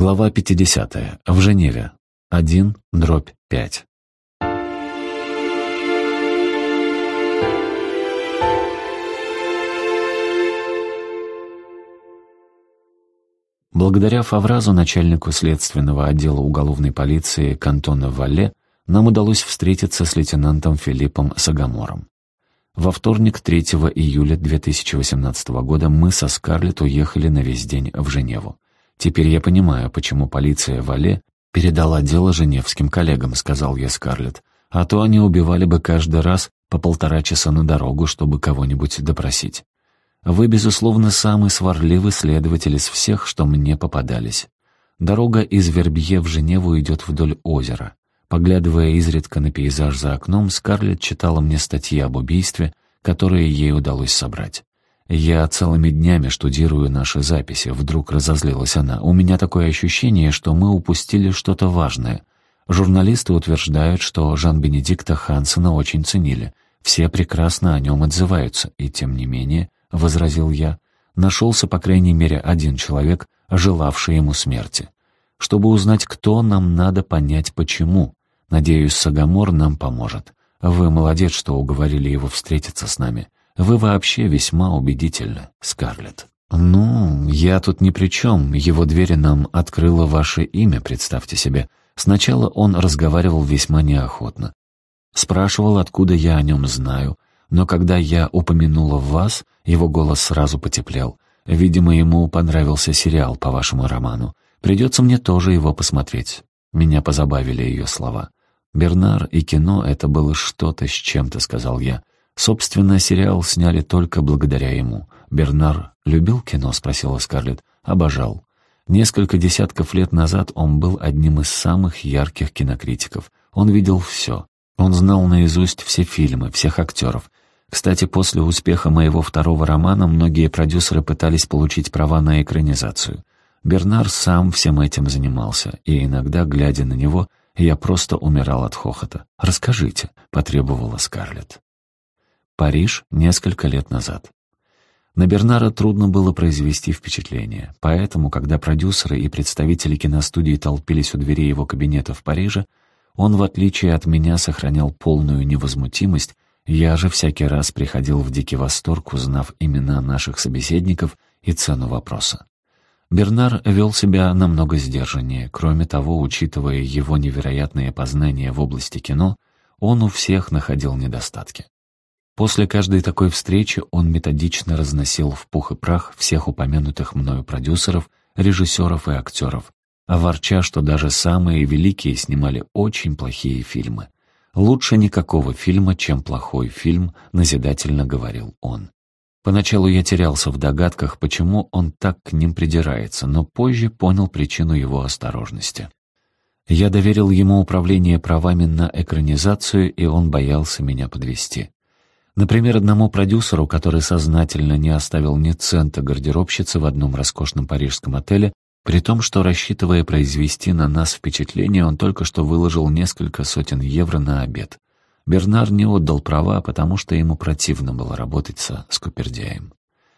Глава 50. В Женеве. 1, дробь 5. Благодаря Фавразу, начальнику следственного отдела уголовной полиции кантона Валле, нам удалось встретиться с лейтенантом Филиппом Сагамором. Во вторник, 3 июля 2018 года, мы со Скарлетт уехали на весь день в Женеву. «Теперь я понимаю, почему полиция Вале передала дело женевским коллегам», — сказал я Скарлетт. «А то они убивали бы каждый раз по полтора часа на дорогу, чтобы кого-нибудь допросить. Вы, безусловно, самый сварливый следователь из всех, что мне попадались. Дорога из Вербье в Женеву идет вдоль озера. Поглядывая изредка на пейзаж за окном, Скарлетт читала мне статьи об убийстве, которые ей удалось собрать. «Я целыми днями штудирую наши записи», — вдруг разозлилась она. «У меня такое ощущение, что мы упустили что-то важное. Журналисты утверждают, что Жан-Бенедикта Хансена очень ценили. Все прекрасно о нем отзываются, и тем не менее, — возразил я, — нашелся по крайней мере один человек, желавший ему смерти. Чтобы узнать, кто, нам надо понять, почему. Надеюсь, Сагамор нам поможет. Вы молодец, что уговорили его встретиться с нами. Вы вообще весьма убедительны, Скарлетт. «Ну, я тут ни при чем. Его двери нам открыло ваше имя, представьте себе. Сначала он разговаривал весьма неохотно. Спрашивал, откуда я о нем знаю. Но когда я упомянула вас, его голос сразу потеплел. Видимо, ему понравился сериал по вашему роману. Придется мне тоже его посмотреть». Меня позабавили ее слова. «Бернар и кино — это было что-то с чем-то», — сказал я. Собственно, сериал сняли только благодаря ему. «Бернар любил кино?» — спросила Скарлетт. «Обожал. Несколько десятков лет назад он был одним из самых ярких кинокритиков. Он видел все. Он знал наизусть все фильмы, всех актеров. Кстати, после успеха моего второго романа многие продюсеры пытались получить права на экранизацию. Бернар сам всем этим занимался, и иногда, глядя на него, я просто умирал от хохота. «Расскажите», — потребовала Скарлетт. Париж несколько лет назад. На Бернара трудно было произвести впечатление, поэтому, когда продюсеры и представители киностудии толпились у дверей его кабинета в Париже, он, в отличие от меня, сохранял полную невозмутимость, я же всякий раз приходил в дикий восторг, узнав имена наших собеседников и цену вопроса. Бернар вел себя намного сдержаннее, кроме того, учитывая его невероятные познания в области кино, он у всех находил недостатки. После каждой такой встречи он методично разносил в пух и прах всех упомянутых мною продюсеров, режиссеров и актеров, ворча, что даже самые великие снимали очень плохие фильмы. «Лучше никакого фильма, чем плохой фильм», — назидательно говорил он. Поначалу я терялся в догадках, почему он так к ним придирается, но позже понял причину его осторожности. Я доверил ему управление правами на экранизацию, и он боялся меня подвести. Например, одному продюсеру, который сознательно не оставил ни цента гардеробщицы в одном роскошном парижском отеле, при том, что, рассчитывая произвести на нас впечатление, он только что выложил несколько сотен евро на обед. Бернар не отдал права, потому что ему противно было работать со скупердяем.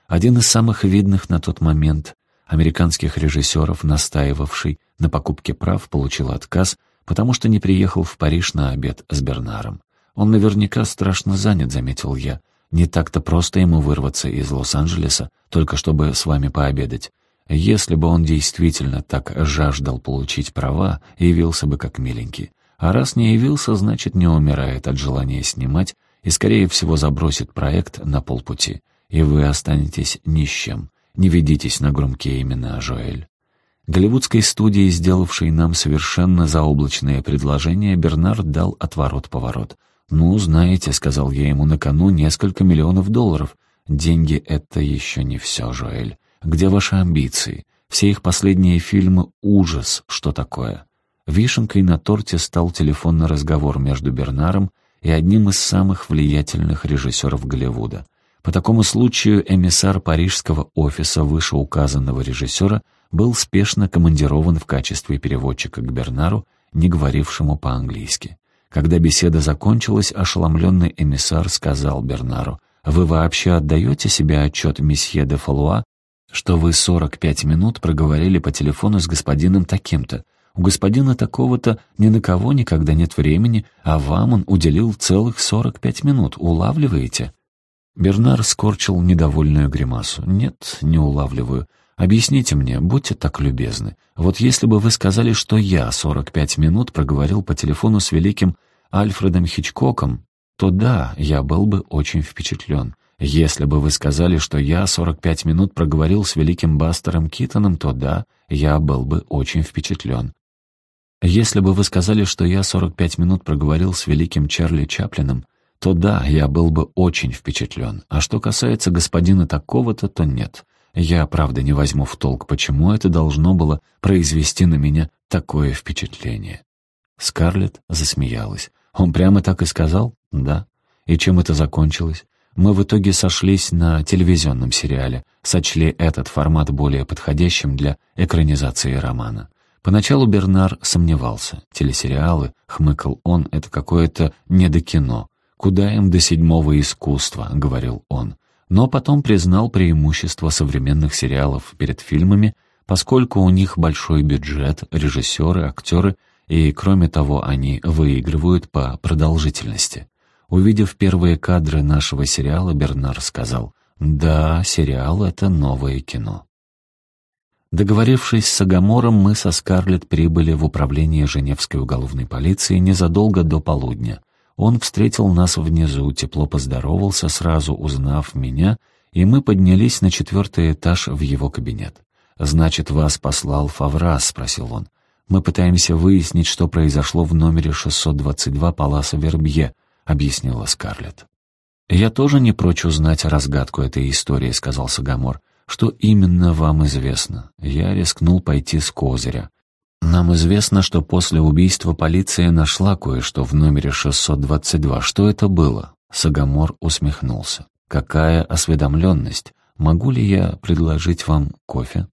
Один из самых видных на тот момент американских режиссеров, настаивавший на покупке прав, получил отказ, потому что не приехал в Париж на обед с Бернаром. Он наверняка страшно занят, заметил я. Не так-то просто ему вырваться из Лос-Анджелеса, только чтобы с вами пообедать. Если бы он действительно так жаждал получить права, явился бы как миленький. А раз не явился, значит, не умирает от желания снимать и, скорее всего, забросит проект на полпути. И вы останетесь ни с чем. Не ведитесь на громкие имена, Жоэль. Голливудской студии, сделавшей нам совершенно заоблачное предложение, Бернард дал отворот-поворот — «Ну, знаете», — сказал я ему на «несколько миллионов долларов. Деньги — это еще не все, Жоэль. Где ваши амбиции? Все их последние фильмы — ужас. Что такое?» Вишенкой на торте стал телефонный разговор между Бернаром и одним из самых влиятельных режиссеров Голливуда. По такому случаю эмиссар парижского офиса вышеуказанного режиссера был спешно командирован в качестве переводчика к Бернару, не говорившему по-английски. Когда беседа закончилась, ошеломленный эмиссар сказал Бернару, «Вы вообще отдаете себе отчет месье де Фалуа что вы 45 минут проговорили по телефону с господином таким-то. У господина такого-то ни на кого никогда нет времени, а вам он уделил целых 45 минут. Улавливаете?» Бернар скорчил недовольную гримасу. «Нет, не улавливаю. Объясните мне, будьте так любезны. Вот если бы вы сказали, что я 45 минут проговорил по телефону с великим Альфредом Хичкоком, то да, я был бы очень впечатлен. Если бы вы сказали, что я 45 минут проговорил с великим Бастером Китоном, то да, я был бы очень впечатлен. Если бы вы сказали, что я 45 минут проговорил с великим Чарли Чаплином, то да, я был бы очень впечатлен. А что касается господина такого-то, то нет. Я, правда, не возьму в толк, почему это должно было произвести на меня такое впечатление. Скарлетт засмеялась. Он прямо так и сказал? Да. И чем это закончилось? Мы в итоге сошлись на телевизионном сериале, сочли этот формат более подходящим для экранизации романа. Поначалу Бернар сомневался. Телесериалы, хмыкал он, это какое-то недокино. «Куда им до седьмого искусства?» — говорил он. Но потом признал преимущество современных сериалов перед фильмами, поскольку у них большой бюджет, режиссеры, актеры, и, кроме того, они выигрывают по продолжительности. Увидев первые кадры нашего сериала, Бернар сказал, «Да, сериал — это новое кино». Договорившись с Агамором, мы со Скарлетт прибыли в управление Женевской уголовной полиции незадолго до полудня. Он встретил нас внизу, тепло поздоровался, сразу узнав меня, и мы поднялись на четвертый этаж в его кабинет. «Значит, вас послал Фаврас?» — спросил он. «Мы пытаемся выяснить, что произошло в номере 622 Паласа Вербье», — объяснила Скарлетт. «Я тоже не прочь узнать разгадку этой истории», — сказал Сагамор. «Что именно вам известно?» Я рискнул пойти с козыря. «Нам известно, что после убийства полиция нашла кое-что в номере 622. Что это было?» Сагамор усмехнулся. «Какая осведомленность? Могу ли я предложить вам кофе?»